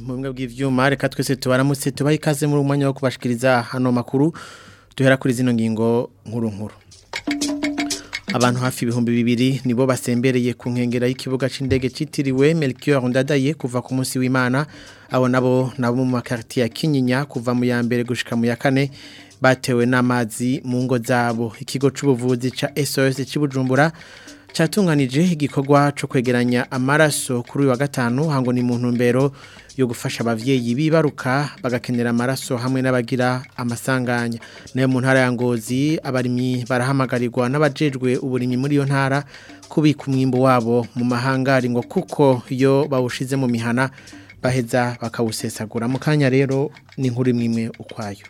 mu bimwe bw'ibyuma reka twese tubaramutse tubahe ikaze muri umwanya wo kubashikiriza hano makuru duhera kuri zino ngingo nkuru nkuru abantu hafi ibihumbi bibiri nibo basembereye ku nkengera y'ikibuga cy'indege cyitiriwe Melchior Ndadaye kuva ku munsi w'Imana abo nabo nabo mu makarti ya Kinyinya kuva mu ya mbere gushika mu ya kane batewe n'amazi mu ngo zabo ikigo cy'ubuvuzi cya SOS cy'Ibujumbura cyatunganije igikorwa cyo kwegeranya amaraso kuri uyu wa gatanu hango ni mu ntumbero yo gufasha ababyeyi bibaruka bagakenera amaraso hamwe n'abagira amasanganya naye mu ntara ya ngozi abarimyi barahamagarirwa n'abajejwe uburimyi muri iyo ntara kubika umwimbo wabo mu mahangari ngo kuko iyo bawushize mu mihana baheza bakawusesagura mu kanya rero ni nk'urimwe ukwayo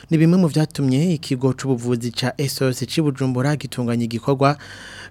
ni bimwe mu byatumye ikigo cy'ubuvuzi cya SOS cibujumbura gitunganya igikorwa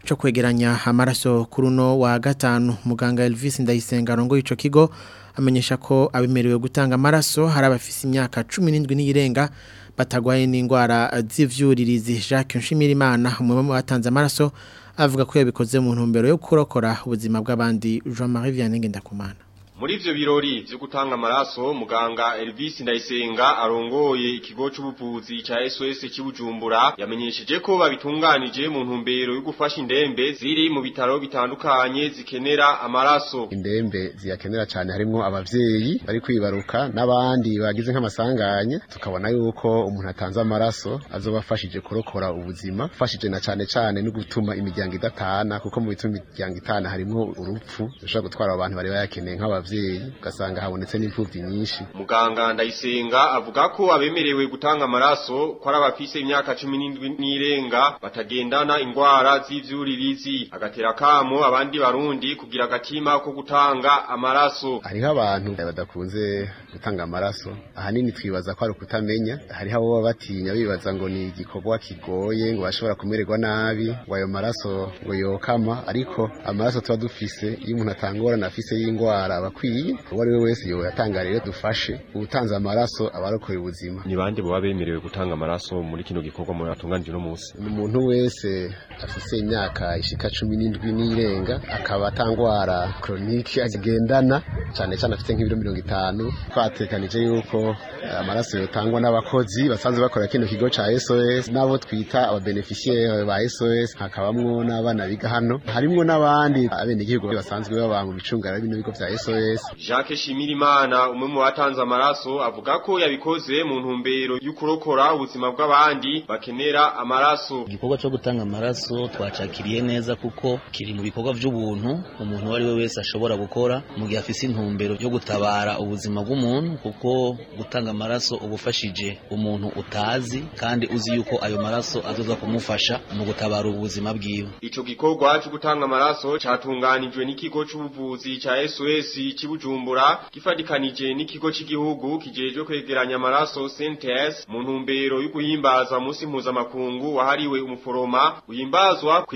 cyo kwegeranya amaraso kuruno wa gatanu muganga Elvis Ndayisenga rongo ico kigo amenyesha ko abemerewe gutanga amaraso hari abafise imyaka 17 n'irenga batagwaye n'indwara z'ivyuririzi Jacques Nshimirimana umwe mu batanze amaraso avuga ko yabikoze mu ntumbero yo kurokora ubuzima bw'abandi Jean Marie Vianney Ngendakumana muri birori vyo gutanga amaraso muganga Elvis Ndayisenga arongoye ikigo cy'ubuvuzi cya SOS cy'Ubujumbura yamenyesheje ko babitunganije mu ntumbero yo gufasha indembe ziri mu bitaro bitandukanye zikenera amaraso indembe ziyakenera cyane harimo abavyeyi bari kwibaruka n'abandi bagize nk'amasanganye tukabona yuko umuntu atanze amaraso azobafashije kurokora ubuzima fashije na cyane cyane no gutuma imiryango idatana kuko mu bituma imiryango itana harimo urupfu zishobora gutwara abantu bari bayakeneye nk'aba ababyeyi ugasanga habonetse n'imfubyi nyinshi muganga ndayisenga avuga ko abemerewe gutanga amaraso ko ari abafise imyaka cumi n'irenga batagendana indwara z'ivyuririzi agatera kamo abandi barundi kugira agatima ko gutanga amaraso hariho abantu badakunze gutanga amaraso ahanini twibaza ko ari ukutamenya hari abo baba batinya bibaza ngo ni igikorwa kigoye ngo bashobora kumererwa nabi ngo ayo maraso ngo yokama ariko amaraso tuba dufise iyo umuntu atangorana afise y'indwara aba akwiye uwo ari we wese yatanga rero dufashe ubutanze amaraso abarokoye ubuzima ni bande baba bemerewe gutanga amaraso muri kino gikorwa mutunganije uno munsi ni umuntu wese afise imyaka ishika cumi n'indwi n'irenga akaba atangwara koronike agendana cyane cyane afite nk'ibiro mirongo itanu batekanije yuko eh, amaraso yotangwa n'abakozi basanzwe bakora kino kigo cya SOS nabo twita ababeneficiaire ba SOS hakabamwo n'abana biga hano harimo n'abandi abenegihugu basanzwe baba mu bicungara bino bigo vya SOS Jacques Shimirimana umwe mu batanze amaraso avuga ko yabikoze mu ntumbero y'ukurokora ubuzima bw'abandi bakenera amaraso igikorwa cyo gutanga amaraso twacakiriye neza kuko kiri mu bikorwa by'ubuntu umuntu uwo ari we wese ashobora gukora mu gihe afise intumbero yo gutabara ubuzima bw'umuntu umuntu kuko gutanga amaraso uba ufashije umuntu utazi kandi uzi yuko ayo maraso azoza kumufasha mu gutabara ubuzima bwiwe ico gikorwa cyo gutanga amaraso cyatunganijwe n'ikigo cy'ubuvuzi cha SOS cy'Ibujumbura gifadikanije n'ikigo cy'igihugu kijeje kwegeranya amaraso CNTS mu ntumbero yo guhimbaza munsi mpuzamakungu wahariwe umuforoma uhimbazwa ku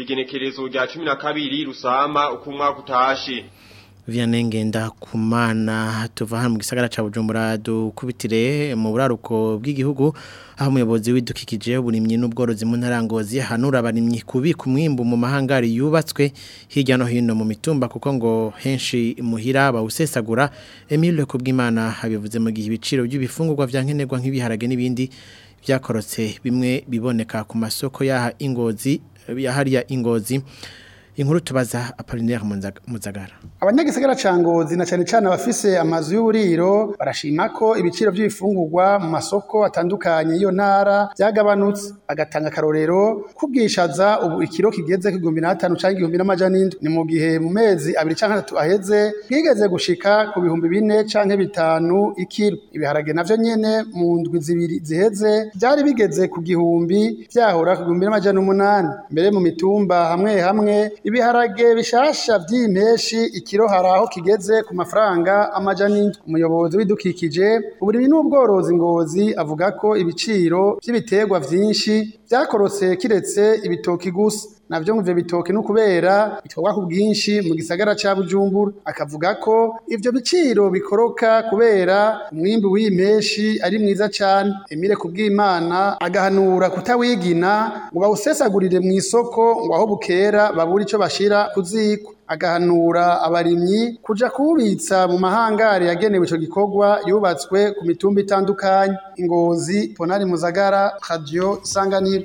cumi na kabiri rusama ukumwa gutashe Vianney ngenda kumana tuva hano mu gisagara ca Bujumbura dukubitire mu buraruko bw'igihugu aho umuyobozi w'idukikije uburimyi n'ubworozi mu ntarangozi hanura abarimyi kubika umwimbu mu mahangari yubatswe hirya no hino mu mitumba kuko ngo henshi muhira bawusesagura Emile Kubwimana habivuze mu gihe ibiciro by'ibifungurwa vya nkenerwa nk'ibiharage n'ibindi byakorotse bimwe biboneka ku masoko yaha ingozi yahariya ingozi inkuru tubaza Apolinaire Muzagara abanyagisagara cangozi na cyane cyane abafise amazu y'uburiro barashima ko ibiciro by'ibifungurwa mu masoko atandukanye iyo ntara byagabanutse agatanga karorero kubwishaza ubu ikiro kigeze kigumbi na cyangwa igihumbi ni mu gihe mu mezi abiri cyangwa atatu aheze bwigeze gushika ku bihumbi bine canke bitanu ikiro ibiharage navyo nyene mu ndwi zibiri ziheze byari bigeze ku gihumbi byahora ku gihumbi umunani mbere mu mitumba hamwe hamwe ibiharage bishasha by'impeshi ikiro hari aho kigeze ku mafaranga amajani umuyobozi wi’dukikije, uburimyi n'ubworozi ngozi avuga ko ibiciro by'ibiterwa byinshi byakorotse kiretse ibitoki gusa navyo ngo ivyo bitoke no kubera bitwagwa ku bwinshi mu gisagara ca Bujumbura akavuga ko ivyo biciro bikoroka kubera umwimbi w'impeshi ari mwiza cane Emile kubw'Imana agahanura kutawigina ngo bawusesagurire mu isoko ngo aho bukera babura icyo bashira kuziko agahanura abarimyi kuja kubitsa mu mahangare yagenewe ico gikorwa yubatswe ku mitumba itandukanye ingozi ponari muzagara radio isanganiro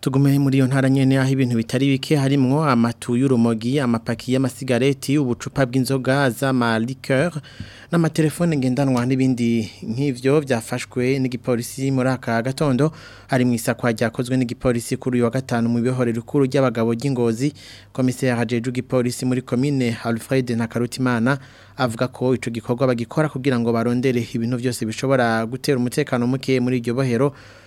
tugume muri iyo nyene aho ibintu bitari bike harimwo amatu y'urumogi amapaki y'amasigareti ubucupa bw'inzoga za liqueur n'amatelefone ngendanwa n'ibindi nk'ivyo byafashwe n'igipolisi muri aka gatondo hari mu isakwa ryakozwe n'igipolisi kuri uyu wa gatanu mu biyohore rukuru ry'abagabo ry'ingozi komiseri hajeje igipolisi muri commune Alfred na Karutimana avuga ko ico gikorwa bagikora kugira ngo barondere ibintu byose bishobora gutera umutekano muke muri iryo bohero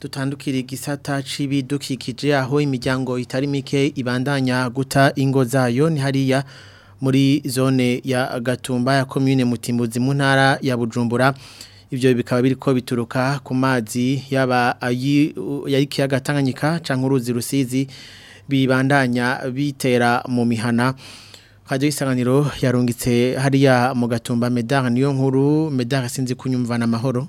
dutandukira igisata c'ibidukikije aho imiryango itari mike ibandanya guta ingo zayo ni hariya muri zone ya gatumba ya komune mutimbuzi mu ntara ya bujumbura ibyo bikaba biri ko bituruka ku mazi yaba y'ikiyaga Tanganyika cyangwa uruzi rusizi bibandanya bitera mu mihana hajya isanganiro yarungitse hariya mu gatumba medare niyo nkuru medare sinzi kunyumvana amahoro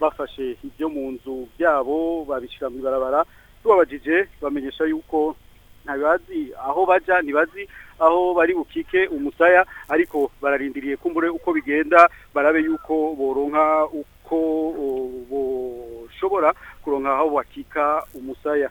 bafashe ibyo mu nzu byabo babishyira mu ibarabara tubabajije bamenyesha yuko ntabazi aho bajya ntibazi aho bari bukike umusaya ariko bararindiriye kumbure uko bigenda barabe yuko boronka uko boshobora kuronka aho bakika umusaya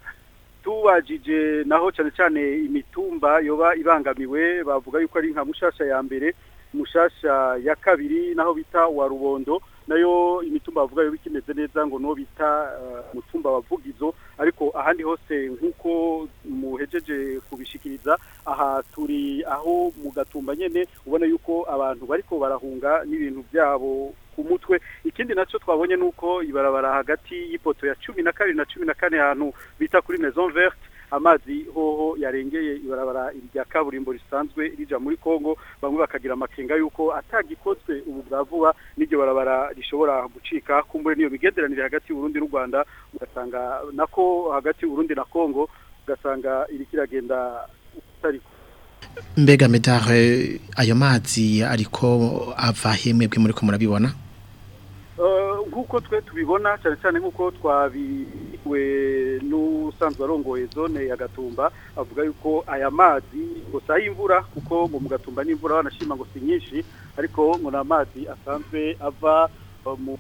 tubajije naho cyane cyane imitumba yoba ibangamiwe bavuga yuko ari nka mushasha ya mbere mushasha ya kabiri naho bita wa rubondo nayo imitumba bavuga yo bikimeze neza ngo no bita uh, mutumba wavugizo ariko ahandi hose nk'uko muhejeje kubishikiriza aha turi aho mu gatumba nyine ubona yuko abantu bariko barahunga n'ibintu byabo ku mutwe ikindi nacyo twabonye ni uko ibarabara hagati y'ipoto ya cumi na kabiri na cumi na kane ahantu bita kuri maison verte amazi hoho yarengeye ibarabara rya kaburimbo risanzwe rija muri Congo bamwe bakagira amakenga yuko atagikozwe ubu bwa vuba n'iryo barabara rishobora gucika kumbure niyo migenderanire hagati y'Urundi n'u Rwanda ugasanga nako hagati y'Urundi na Congo ugasanga iri kiragenda utariko mbega medare ayo mazi ariko ava hemwe bwe muri ko murabibona Eh, nk'uko twe tubibona cyane cyane nk'uko twabiriwe n'usanzwe arongoye zone ya gatumba avuga yuko aya mazi gusa y'imvura kuko ngo mu gatumba n'imvura banashima ngo si nyinshi ariko ngo ni amazi asanzwe ava eh, mu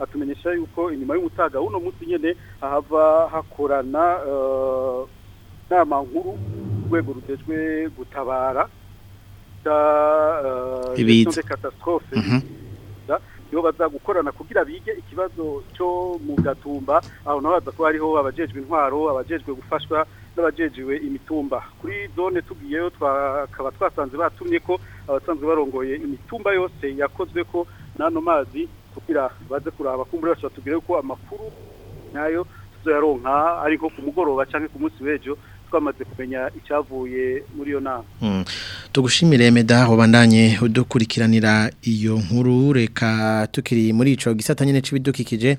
atumenyesha yuko inyuma y'umutaga uno munsi nyine hahava hakorana inama uh, nkuru urwego rugejwe gutabara uh, bita katasitorofe niho baza gukorana kugira bige ikibazo cyo mu gatumba aho nabaza ko hariho abajejwe intwaro abajejwe gufashwa n'abajejwe imitumba kuri zone tugiyeyo twakaba twasanze batumye ko abasanzwe barongoye imitumba yose yakozwe ko n'ano mazi kugira baze kuraba kumbure bashobora tubwire ko amakuru nayo tuzoyaronka ariko ku mugoroba cyangwa ku munsi w'ejo twamaze kumenya icyavuye muri iyo nama hmm. tugushimire meda ubandanye udukurikiranira iyo nkuru reka tukiri muri icyo gisata nyine cy'ibidukikije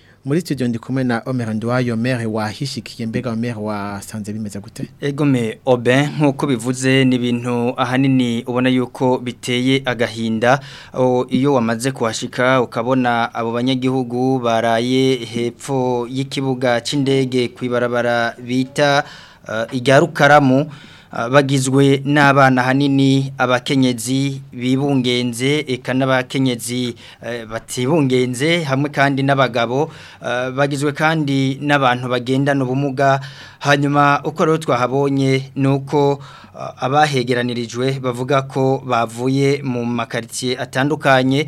muri studio ndi kumwe na Omer Ndwayo maire wahishikiye mbega maire wasanze bimeze gute Ego me oben nkuko bivuze nibintu ahanini ubona yuko biteye agahinda iyo wamaze kuhashika ukabona abo banyagihugu baraye hepfo y'ikibuga c'indege kwibarabara bita Eh, ijya Ah, bagizwe n'abana hanini abakenyezi bibungenze eka n'abakenyezi eh, batibungenze hamwe kandi n'abagabo ah, bagizwe kandi n'abantu bagendana ubumuga hanyuma uko rero twahabonye ni ah, abahegeranirijwe bavuga ko bavuye mu makaritsiye atandukanye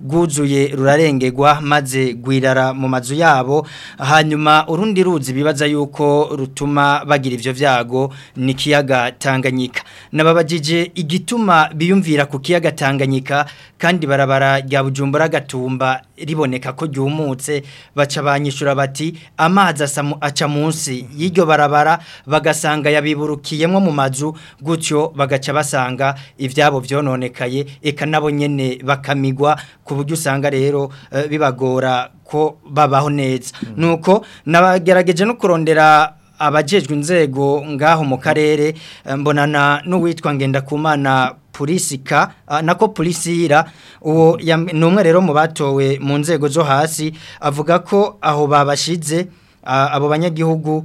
bwuzuye rurarengegwa maze gwirara mu mazu yabo hanyuma urundi ruzi bibaza yuko rutuma bagira ibyo byago ni kiyaga tanganyika nababajije igituma biyumvira ku kiyaga tanganyika kandi barabara rya bujumbu imbura agatumba riboneka ko ryumutse baca banyishura bati amazi asamu aca munsi y'iryo barabara bagasanga yabiburukiyemo mu mazu gutyo bagaca basanga ibyabo byononekaye eka nabo nyine bakamigwa ku buryo usanga rero eh, bibagora ko babaho neza mm. nuko nabagerageje no kurondera abajejwe inzego ngaho mu karere eh, mbonana n'uwitwa ngenda kumana purisika ah, nako purisira uwo ni rero mu batowe mu nzego zo hasi avuga ko aho babashize ah, abo banyagihugu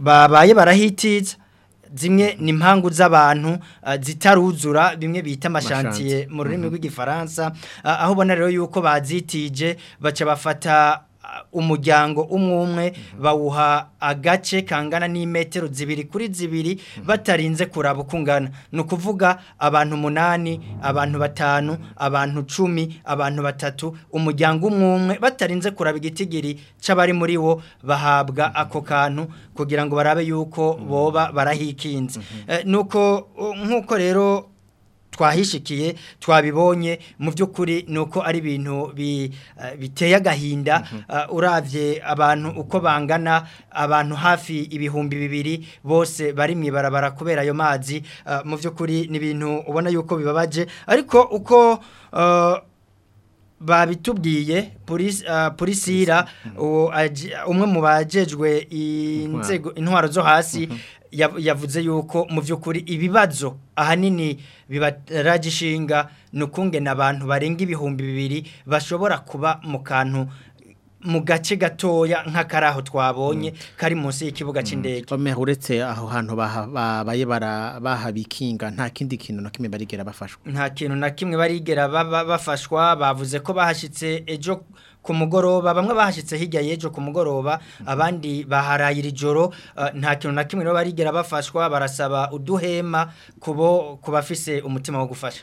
babaye barahitiza zimwe ni impangu z'abantu ah, zitaruzura bimwe bita amashantiye mu rurimi rw'igifaransa aho ubona rero yuko bazitije baca bafata Uh, umuryango umwe bawuha agace kangana n'imetero zibiri kuri zibiri batarinze kuraba uko ungana ni ukuvuga abantu munani abantu batanu abantu cumi abantu batatu umuryango umwe umwe batarinze kuraba igitigiri cy'abari muri wo bahabwa ako kantu kugira ngo barabe yuko boba barahikinze mhm. eh, nuko uh, nk'uko rero twahishikiye twabibonye mu by'ukuri nuko uko ari ibintu eh, biteye agahinda mhm. eh, urabye abantu uko bangana abantu hafi ibihumbi bibiri bose bari mu ibarabara kubera ayo mazi eh, mu by'ukuri ni ibintu ubona yuko bibabaje ariko uko babitubwiye ah, polisira umwe mu inzego intwaro zo hasi mhm. yavuze yuko mu by'ukuri ibibazo ahanini bibaragishinga ni ukungena abantu barenga ibihumbi bibiri bashobora kuba mu kantu mu gace gatoya nk'akaraho twabonye mm. kari munsi y'ikibuga mm. cy'indege uretse aho hantu babaye bahabikinga nta kindi kintu na kimwe barigera bafashwa nta kintu na kimwe barigera bafashwa bavuze ko bahashyitse ejo ku mugoroba bamwe bahashyitse hijya y'ejo ku mugoroba mm. abandi baharayira ijoro uh, nta kintu na kimwe no barigera bafashwa barasaba uduhema ku kubafise umutima wo gufasha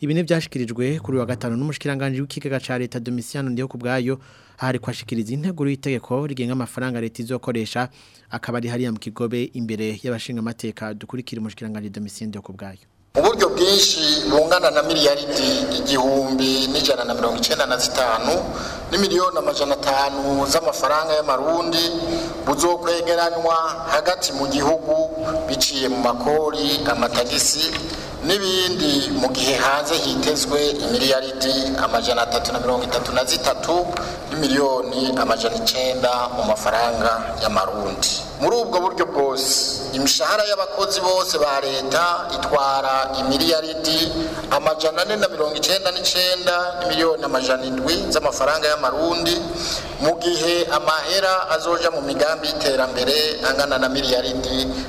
ibi ntibyashyikirijwe kuri wa gatanu n'umushyikiranganje w'ikigega cya leta domisiano ndiho ku bwayo hari kwashikiriza integuro y'itegeko rigenga amafaranga leta izokoresha akaba ari hariya mu kigobe imbere y'abashingamateka dukurikira umushyikiranganje domisiano ndiho ku bwayo uburyo bwinshi bungana na miliyaridi igihumbi n'ijana na mirongo icyenda na zitanu n'imiliyoni amajana atanu z'amafaranga y'amarundi buzokwegeranywa hagati mu gihugu biciye mu makori amatagisi n'ibindi mu gihe hanze hitezwe imiliyaridi amajana atatu na mirongo itatu na zitatu n'imiliyoni amajana icyenda mu mafaranga y'amarundi muri ubwo buryo bwose imishahara y'abakozi bose ba leta itwara imiliyaridi amajana ane na mirongo icyenda n'icyenda n'imiliyoni amajana indwi z'amafaranga y'amarundi mu gihe amahera azoja mu migambi y'iterambere angana na miliyaridi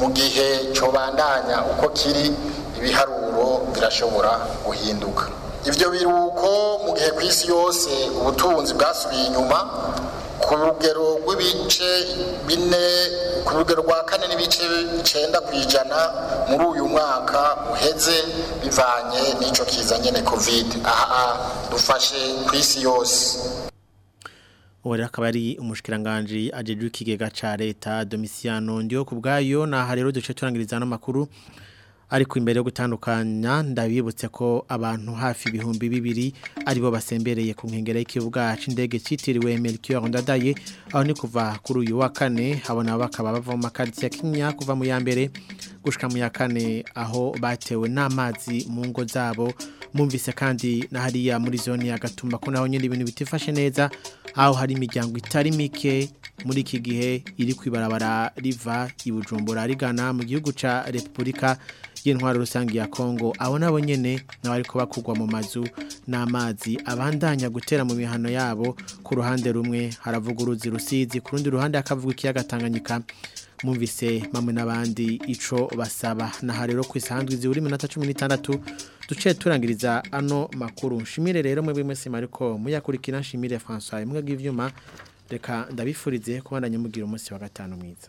mu gihe cobandanya uko kiri ibiharuro birashobora guhinduka ibyo biruko mu gihe ku isi yose ubutunzi bwasubiye inyuma ku rugero rw'ibice bine ku rugero rwa kane n'ibice icyenda ku ijana muri uyu mwaka uheze bivanye n'icyo kiza nyine kovide aha dufashe ku isi yose ubu rero akaba ari umushikiranganji ajejwe ikigega cya leta domisiyano ndiyo ku bwayo ni aha rero duce turangiriza n'amakuru ariko imbere yo gutandukanya ndabibutse ko abantu hafi ibihumbi bibiri aribo basembereye ku nkengera y'ikibuga cy'indege cyitiriwe Melchior Ndadaye aho ni kuva kuri uyu wa kane habona bakaba bava mu makaritsiye Kinya kuva mu ya mbere gushika mu ya kane aho batewe n'amazi mu ngo zabo mumvise kandi na hariya muri zone ya Gatumba ko naho nyine ibintu bitifashe neza aho hari imiryango itari mike muri iki gihe iri kwibarabara riva i Bujumbura rigana mu gihugu ca Republika y'intwaro rusange ya Kongo abo nabo nyene n'abariko bakugwa mu mazu n'amazi abandanya gutera mu mihano yabo ku ruhande rumwe haravuga uruzi rusizi ku rundi ruhande hakavuga ikiyaga Tanganyika mumvise mamwe n'abandi ico basaba naha rero ku isanzwe izi uri minota cumi n'itandatu duce turangiriza ano makuru nshimire rero mwebwe mwese mariko muyakurikira nshimire François imwe bw'ivyuma reka ndabifurize kubandanya mugira umunsi wa gatanu mwiza